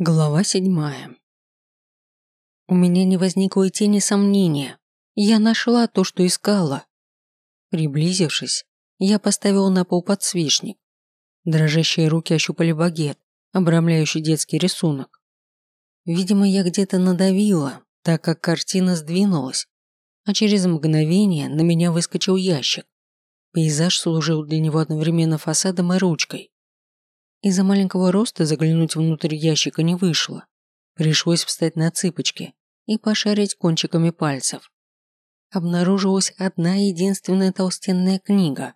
Глава седьмая. У меня не возникло и тени сомнения. Я нашла то, что искала. Приблизившись, я поставила на пол подсвечник. Дрожащие руки ощупали багет, обрамляющий детский рисунок. Видимо, я где-то надавила, так как картина сдвинулась, а через мгновение на меня выскочил ящик. Пейзаж служил для него одновременно фасадом и ручкой. Из-за маленького роста заглянуть внутрь ящика не вышло. Пришлось встать на цыпочки и пошарить кончиками пальцев. Обнаружилась одна единственная толстенная книга.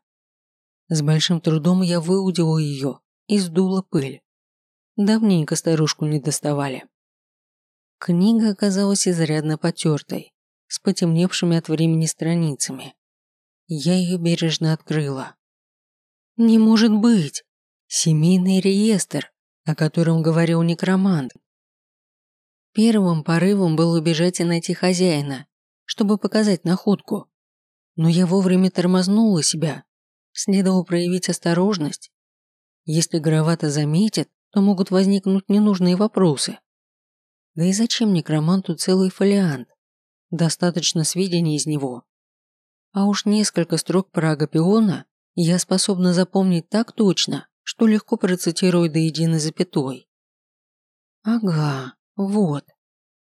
С большим трудом я выудила ее и сдула пыль. Давненько старушку не доставали. Книга оказалась изрядно потертой, с потемневшими от времени страницами. Я ее бережно открыла. «Не может быть!» Семейный реестр, о котором говорил некромант. Первым порывом был убежать и найти хозяина, чтобы показать находку. Но я вовремя тормознула себя. Следовало проявить осторожность. Если Горовато заметит, то могут возникнуть ненужные вопросы. Да и зачем некроманту целый фолиант? Достаточно сведений из него. А уж несколько строк про Агапиона я способна запомнить так точно, что легко процитировать до единой запятой. Ага, вот.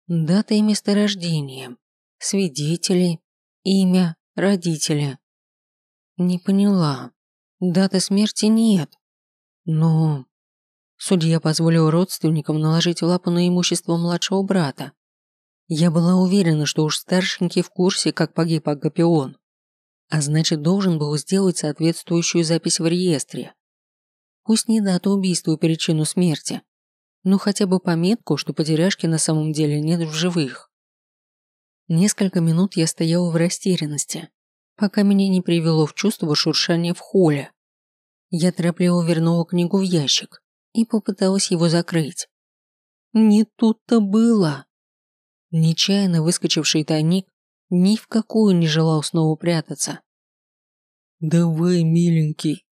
Дата и место рождения, свидетели, имя, родители. Не поняла. Даты смерти нет. Но... Судья позволил родственникам наложить лапу на имущество младшего брата. Я была уверена, что уж старшенький в курсе, как погиб Агапион. А значит, должен был сделать соответствующую запись в реестре. Пусть не дату убийства и причину смерти, но хотя бы пометку, что потеряшки на самом деле нет в живых. Несколько минут я стояла в растерянности, пока меня не привело в чувство шуршания в холле. Я торопливо вернула книгу в ящик и попыталась его закрыть. Не тут-то было. Нечаянно выскочивший тайник ни в какую не желал снова прятаться. «Давай, миленький,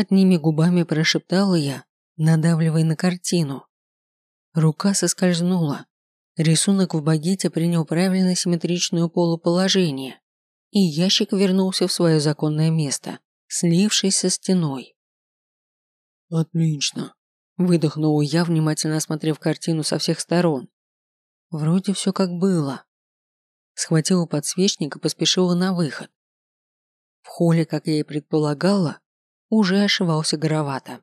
Одними губами прошептала я, надавливая на картину. Рука соскользнула. Рисунок в багете принял правильно симметричное полуположение, и ящик вернулся в свое законное место, слившись со стеной. «Отлично», – выдохнул я, внимательно осмотрев картину со всех сторон. Вроде все как было. Схватила подсвечник и поспешила на выход. В холле, как я и предполагала, уже ошивался горовато.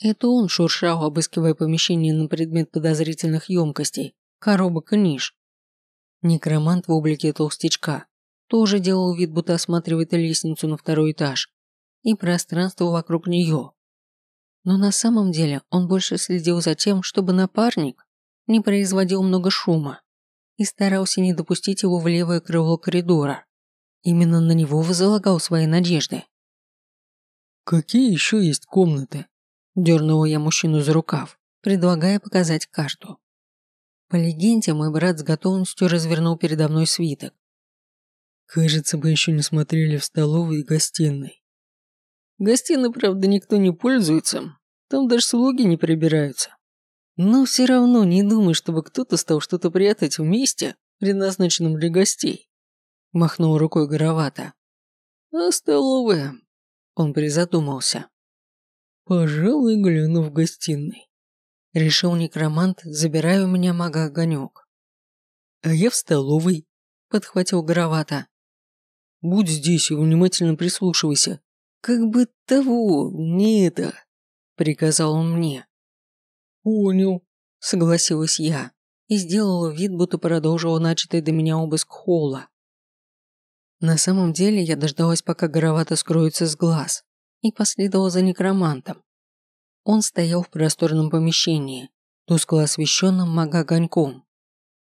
Это он шуршал, обыскивая помещение на предмет подозрительных емкостей, коробок и ниш. Некромант в облике толстячка тоже делал вид, будто осматривает лестницу на второй этаж и пространство вокруг нее. Но на самом деле он больше следил за тем, чтобы напарник не производил много шума и старался не допустить его в левое крыло коридора. Именно на него возлагал свои надежды. «Какие еще есть комнаты?» Дернула я мужчину за рукав, предлагая показать карту. По легенде, мой брат с готовностью развернул передо мной свиток. Кажется, мы еще не смотрели в столовой и гостиной. Гостиной, правда, никто не пользуется. Там даже слуги не прибираются. Но все равно не думай, чтобы кто-то стал что-то прятать в месте, предназначенном для гостей. Махнул рукой горовато. А столовая? Он призадумался. «Пожалуй, гляну в гостиной». Решил некромант, забирая у меня мага-огонек. «А я в столовой», – подхватил Горовато. «Будь здесь и внимательно прислушивайся. Как бы того, не это», – приказал он мне. «Понял», – согласилась я и сделала вид, будто продолжила начатый до меня обыск холла. На самом деле я дождалась, пока Горовато скроется с глаз, и последовала за некромантом. Он стоял в просторном помещении, тускло освещенном магогоньком,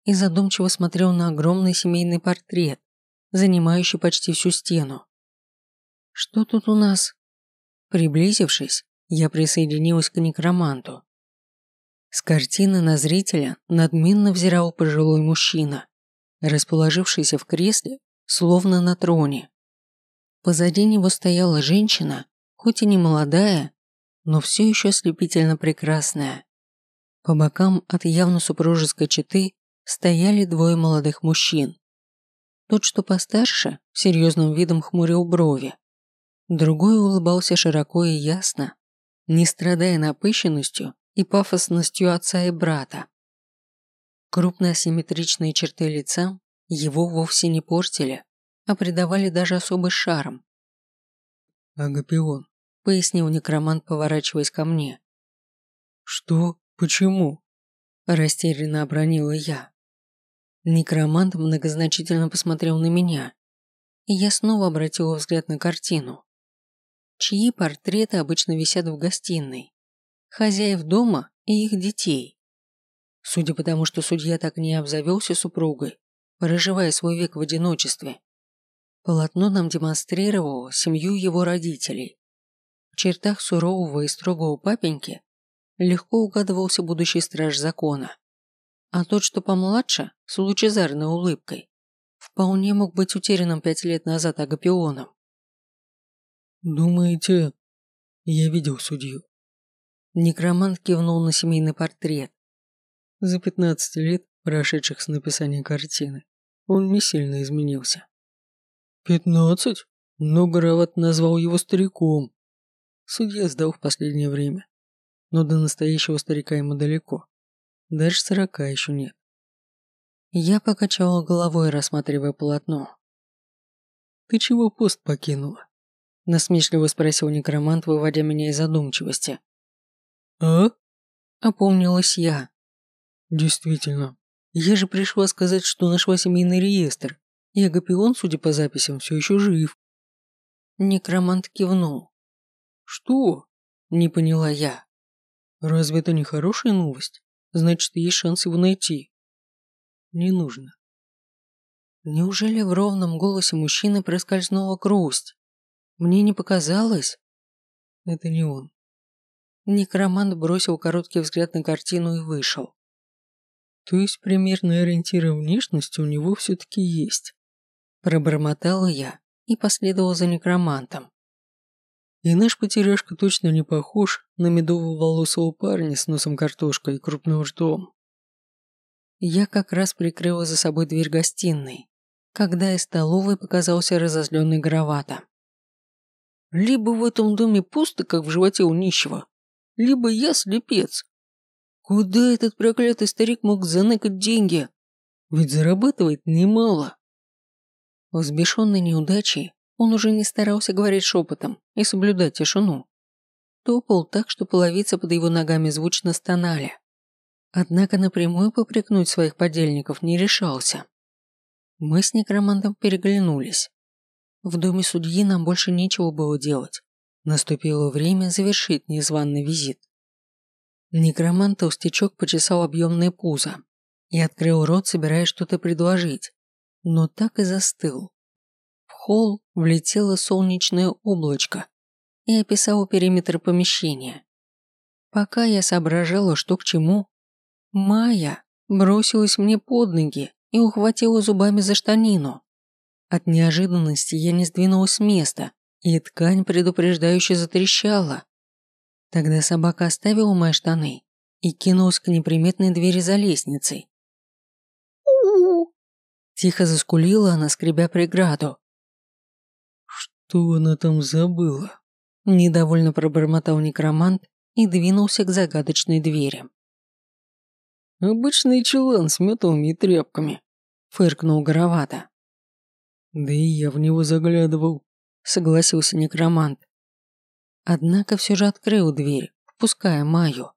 и задумчиво смотрел на огромный семейный портрет, занимающий почти всю стену. «Что тут у нас?» Приблизившись, я присоединилась к некроманту. С картины на зрителя надменно взирал пожилой мужчина, расположившийся в кресле словно на троне. Позади него стояла женщина, хоть и не молодая, но все еще ослепительно прекрасная. По бокам от явно супружеской четы стояли двое молодых мужчин. Тот, что постарше, серьезным видом хмурил брови. Другой улыбался широко и ясно, не страдая напыщенностью и пафосностью отца и брата. Крупные асимметричные черты лица его вовсе не портили, а придавали даже особый шарм. «Агапион», — пояснил некромант, поворачиваясь ко мне. «Что? Почему?» – растерянно обронила я. Некромант многозначительно посмотрел на меня, и я снова обратила взгляд на картину. Чьи портреты обычно висят в гостиной? Хозяев дома и их детей. Судя по тому, что судья так не обзавелся супругой, проживая свой век в одиночестве, полотно нам демонстрировало семью его родителей. В чертах сурового и строгого папеньки легко угадывался будущий страж закона а тот, что помладше, с лучезарной улыбкой, вполне мог быть утерянным пять лет назад Агапионом. «Думаете, я видел судью?» Некромант кивнул на семейный портрет. За пятнадцать лет, прошедших с написания картины, он не сильно изменился. «Пятнадцать? Но Гороват назвал его стариком. Судья сдал в последнее время, но до настоящего старика ему далеко. Даже сорока еще нет. Я покачала головой, рассматривая полотно. «Ты чего пост покинула?» Насмешливо спросил некромант, выводя меня из задумчивости. «А?» Опомнилась я. «Действительно. Я же пришла сказать, что нашла семейный реестр, и Агапион, судя по записям, все еще жив». Некромант кивнул. «Что?» Не поняла я. «Разве это не хорошая новость?» Значит, есть шанс его найти. Не нужно. Неужели в ровном голосе мужчины проскользнула грусть? Мне не показалось? Это не он. Некромант бросил короткий взгляд на картину и вышел. То есть примерные ориентиры внешности у него все-таки есть. Пробормотала я и последовал за некромантом. И наш потеряшка точно не похож на медово-волосого парня с носом картошкой и крупным ртом. Я как раз прикрыла за собой дверь гостиной, когда из столовой показался разозленный Горовато. Либо в этом доме пусто, как в животе у нищего, либо я слепец. Куда этот проклятый старик мог заныкать деньги? Ведь зарабатывает немало. Взбешенный неудачей, он уже не старался говорить шепотом и соблюдать тишину. Топал так, что половицы под его ногами звучно стонали. Однако напрямую попрекнуть своих подельников не решался. Мы с некромантом переглянулись. В доме судьи нам больше нечего было делать. Наступило время завершить незваный визит. Некромант толстячок почесал объемные пузо и открыл рот, собираясь что-то предложить, но так и застыл холл влетело солнечное облачко и описало периметр помещения. Пока я соображала, что к чему, Майя бросилась мне под ноги и ухватила зубами за штанину. От неожиданности я не сдвинулась с места, и ткань предупреждающе затрещала. Тогда собака оставила мои штаны и кинулась к неприметной двери за лестницей. Тихо заскулила она, скребя преграду. Что она там забыла? Недовольно пробормотал некромант и двинулся к загадочной двери. «Обычный чулан с метлами и тряпками», — фыркнул Горовато. «Да и я в него заглядывал», — согласился некромант. Однако все же открыл дверь, впуская Майю.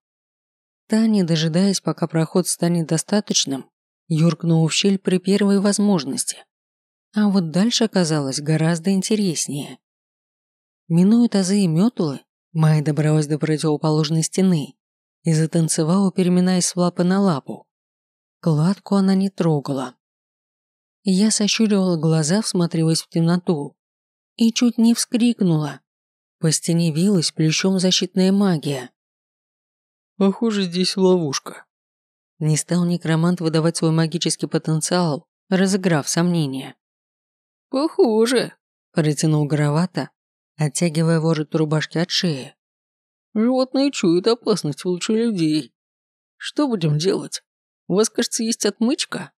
Та, не дожидаясь, пока проход станет достаточным, юркнула в щель при первой возможности. А вот дальше оказалось гораздо интереснее. Минуя тазы и метлы, Майя добралась до противоположной стены и затанцевала, переминаясь с лапы на лапу. Кладку она не трогала. Я сощуривала глаза, всматриваясь в темноту, и чуть не вскрикнула. По стене вилась плечом защитная магия. «Похоже, здесь ловушка». Не стал некромант выдавать свой магический потенциал, разыграв сомнения. «Похоже», – протянул Горовато, оттягивая ворот рубашки от шеи. «Животные чуют опасность лучше людей». Что будем делать? У вас, кажется, есть отмычка?»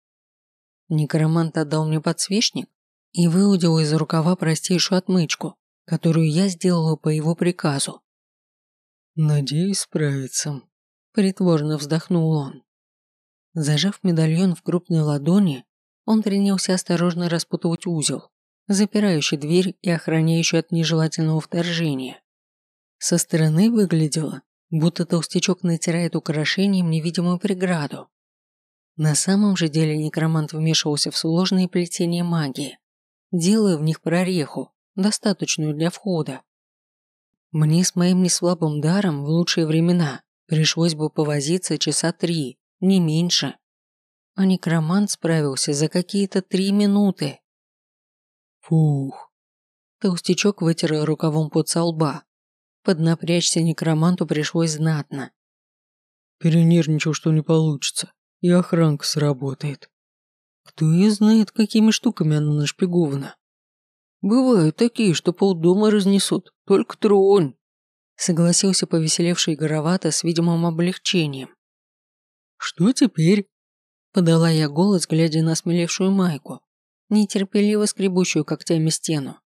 Некромант отдал мне подсвечник и выудил из рукава простейшую отмычку, которую я сделала по его приказу. «Надеюсь справиться», – притворно вздохнул он. Зажав медальон в крупной ладони, он принялся осторожно распутывать узел, запирающий дверь и охраняющий от нежелательного вторжения. Со стороны выглядело, будто толстячок натирает украшением невидимую преграду. На самом же деле некромант вмешивался в сложные плетения магии, делая в них прореху, достаточную для входа. Мне с моим неслабым даром в лучшие времена пришлось бы повозиться часа три, не меньше. А некромант справился за какие-то три минуты. Фух. Толстячок вытер рукавом под со лба. Поднапрячься некроманту пришлось знатно. Перенервничал, что не получится и охранка сработает. Кто и знает, какими штуками она нашпигована. Бывают такие, что полдома разнесут, только тронь. Согласился повеселевший Горовато с видимым облегчением. «Что теперь?» Подала я голос, глядя на смелевшую майку, нетерпеливо скребущую когтями стену.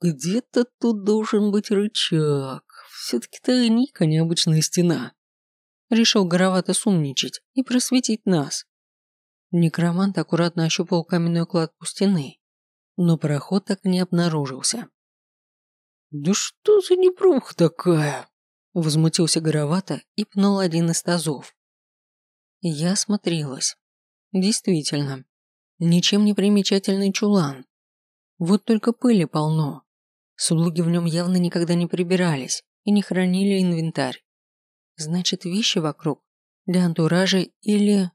«Где-то тут должен быть рычаг. Все-таки тайник, а не обычная стена решил горовато сумничать и просветить нас. Некромант аккуратно ощупал каменную кладку стены, но проход так не обнаружился. «Да что за непруха такая?» Возмутился горовато и пнул один из тазов. Я смотрелась. Действительно, ничем не примечательный чулан. Вот только пыли полно. Слуги в нем явно никогда не прибирались и не хранили инвентарь. Значит, вещи вокруг для антуража или...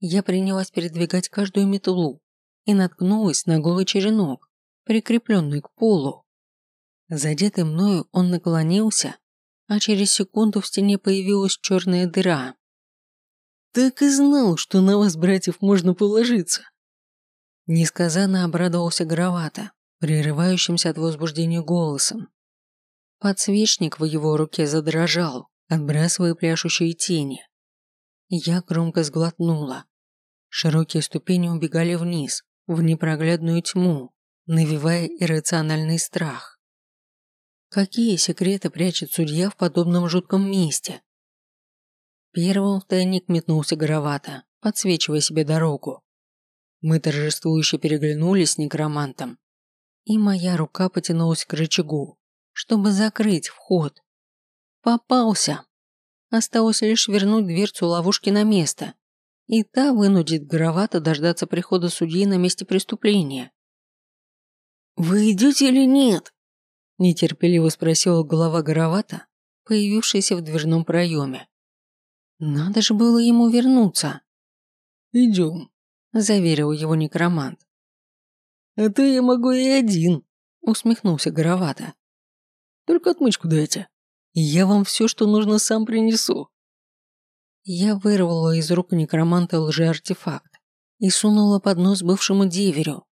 Я принялась передвигать каждую метлу и наткнулась на голый черенок, прикрепленный к полу. Задетый мною он наклонился, а через секунду в стене появилась черная дыра. «Так и знал, что на вас, братьев, можно положиться!» Несказанно обрадовался Гравата, прерывающимся от возбуждения голосом. Подсвечник в его руке задрожал, отбрасывая пляшущие тени. Я громко сглотнула. Широкие ступени убегали вниз, в непроглядную тьму, навевая иррациональный страх. Какие секреты прячет судья в подобном жутком месте? Первым в тайник метнулся горовато, подсвечивая себе дорогу. Мы торжествующе переглянулись с некромантом, и моя рука потянулась к рычагу, чтобы закрыть вход. Попался. Осталось лишь вернуть дверцу ловушки на место. И та вынудит Горовато дождаться прихода судьи на месте преступления. «Вы идете или нет?» Нетерпеливо спросила голова Горовато, появившаяся в дверном проеме. Надо же было ему вернуться. «Идем», – заверил его некромант. «А то я могу и один», – усмехнулся Горовато. «Только отмычку дайте» я вам все, что нужно, сам принесу». Я вырвала из рук некроманта лжеартефакт и сунула под нос бывшему деверю.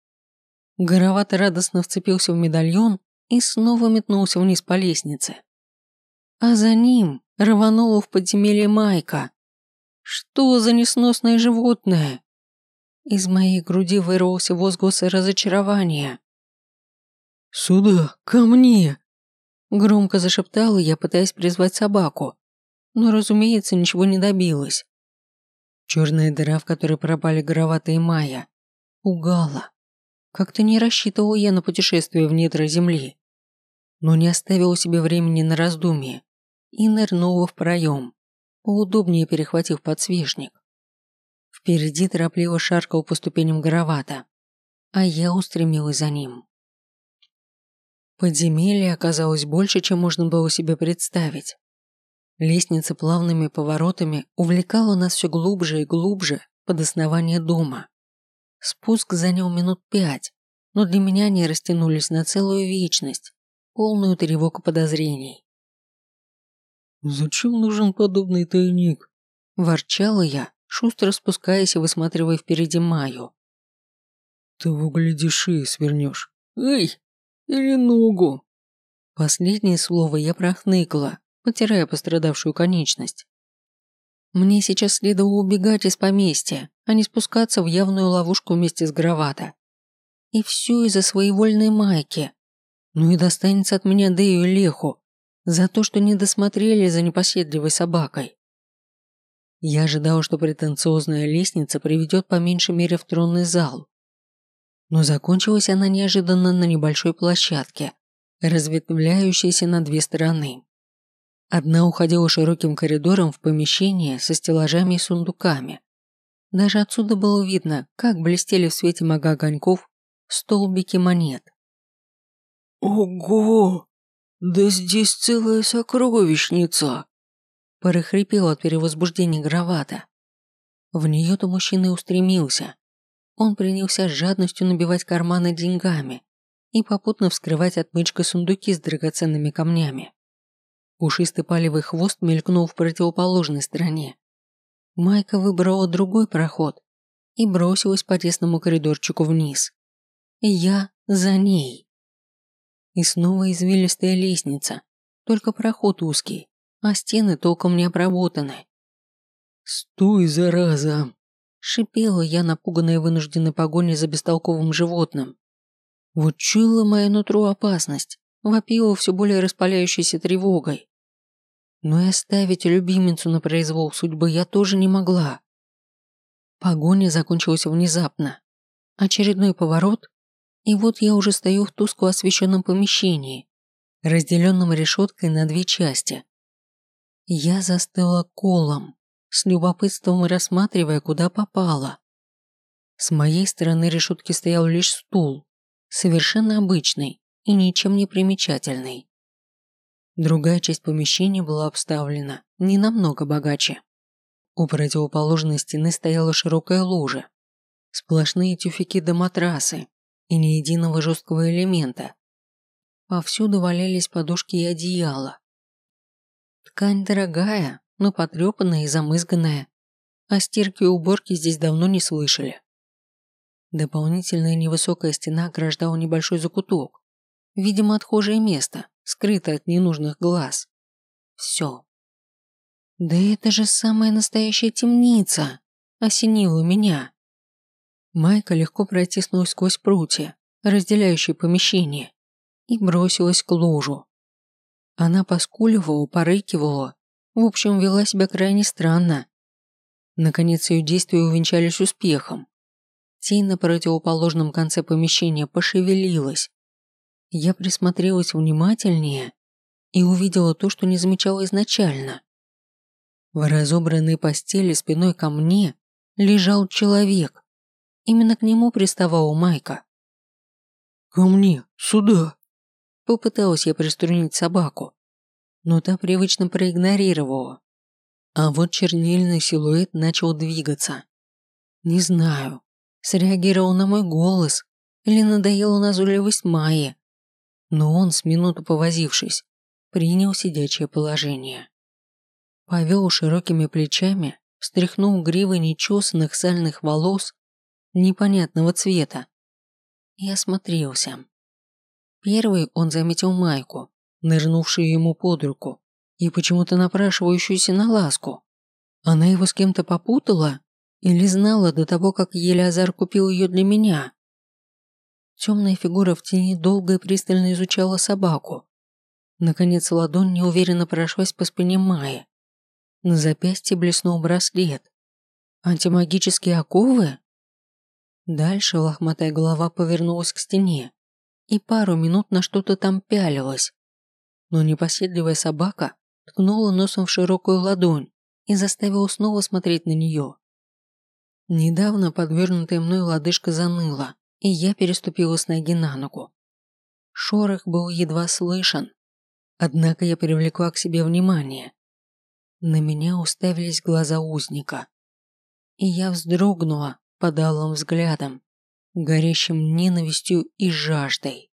Горовато радостно вцепился в медальон и снова метнулся вниз по лестнице. А за ним рванула в подземелье Майка. Что за несносное животное? Из моей груди вырвался возглас разочарования. «Сюда, ко мне!» Громко зашептала я, пытаясь призвать собаку. Но, разумеется, ничего не добилась. Черная дыра, в которой пропали гороватые майя, пугала. Как-то не рассчитывал я на путешествие в недра земли. Но не оставил себе времени на раздумье и нырнула в проем, поудобнее перехватив подсвечник. Впереди торопливо шаркал по ступеням горовато, а я устремилась за ним. Подземелье оказалось больше, чем можно было себе представить. Лестница плавными поворотами увлекала нас все глубже и глубже под основание дома. Спуск занял минут пять, но для меня они растянулись на целую вечность, полную тревог и подозрений. «Зачем нужен подобный тайник?» – ворчала я, шустро спускаясь и высматривая впереди Маю. «Ты в шеи свернешь. Эй!» Или ногу?» Последнее слово я прохныкала, потирая пострадавшую конечность. Мне сейчас следовало убегать из поместья, а не спускаться в явную ловушку вместе с Гравата. И все из-за своевольной майки. Ну и достанется от меня Дэю и Леху за то, что не досмотрели за непоседливой собакой. Я ожидал, что претенциозная лестница приведет по меньшей мере в тронный зал. Но закончилась она неожиданно на небольшой площадке, разветвляющейся на две стороны. Одна уходила широким коридором в помещение со стеллажами и сундуками. Даже отсюда было видно, как блестели в свете мага огоньков столбики монет. «Ого! Да здесь целая сокровищница!» Прохрипел от перевозбуждения Гравата. В нее-то мужчина и устремился. Он принялся с жадностью набивать карманы деньгами и попутно вскрывать отмычкой сундуки с драгоценными камнями. Пушистый палевый хвост мелькнул в противоположной стороне. Майка выбрала другой проход и бросилась по тесному коридорчику вниз. Я за ней. И снова извилистая лестница, только проход узкий, а стены толком не обработаны. «Стой, зараза!» Шипела я, напуганная вынужденной погоней за бестолковым животным. Вот чуяла моя нутро опасность, вопила все более распаляющейся тревогой. Но и оставить любимицу на произвол судьбы я тоже не могла. Погоня закончилась внезапно. Очередной поворот, и вот я уже стою в тускло освещенном помещении, разделенном решеткой на две части. Я застыла колом, с любопытством рассматривая, куда попала. С моей стороны решетки стоял лишь стул, совершенно обычный и ничем не примечательный. Другая часть помещения была обставлена не намного богаче. У противоположной стены стояла широкая ложа, сплошные тюфяки до матрасы и ни единого жесткого элемента. Повсюду валялись подушки и одеяла, Ткань дорогая, но потрепанная и замызганная. О стирке и уборке здесь давно не слышали. Дополнительная невысокая стена ограждала небольшой закуток. Видимо, отхожее место, скрытое от ненужных глаз. Все. Да это же самая настоящая темница, осенила меня. Майка легко протиснулась сквозь прутья, разделяющие помещение, и бросилась к ложу. Она поскуливала, порыкивала, в общем, вела себя крайне странно. Наконец ее действия увенчались успехом. Тень на противоположном конце помещения пошевелилась. Я присмотрелась внимательнее и увидела то, что не замечала изначально. В разобранной постели спиной ко мне лежал человек. Именно к нему приставала Майка. «Ко мне, сюда!» Попыталась я приструнить собаку, но та привычно проигнорировала. А вот чернильный силуэт начал двигаться. Не знаю, среагировал на мой голос или надоела назойливость Майи, но он, с минуту повозившись, принял сидячее положение. Повел широкими плечами, встряхнул гривой нечесанных сальных волос непонятного цвета и осмотрелся. Первый он заметил Майку, нырнувшую ему под руку и почему-то напрашивающуюся на ласку. Она его с кем-то попутала или знала до того, как Елеазар купил ее для меня? Темная фигура в тени долго и пристально изучала собаку. Наконец ладонь неуверенно прошлась по спине Майи. На запястье блеснул браслет. Антимагические оковы? Дальше лохматая голова повернулась к стене и пару минут на что-то там пялилась. Но непоседливая собака ткнула носом в широкую ладонь и заставила снова смотреть на нее. Недавно подвернутая мной лодыжка заныла, и я переступила с ноги на ногу. Шорох был едва слышен, однако я привлекла к себе внимание. На меня уставились глаза узника. И я вздрогнула под алым взглядом горящим ненавистью и жаждой.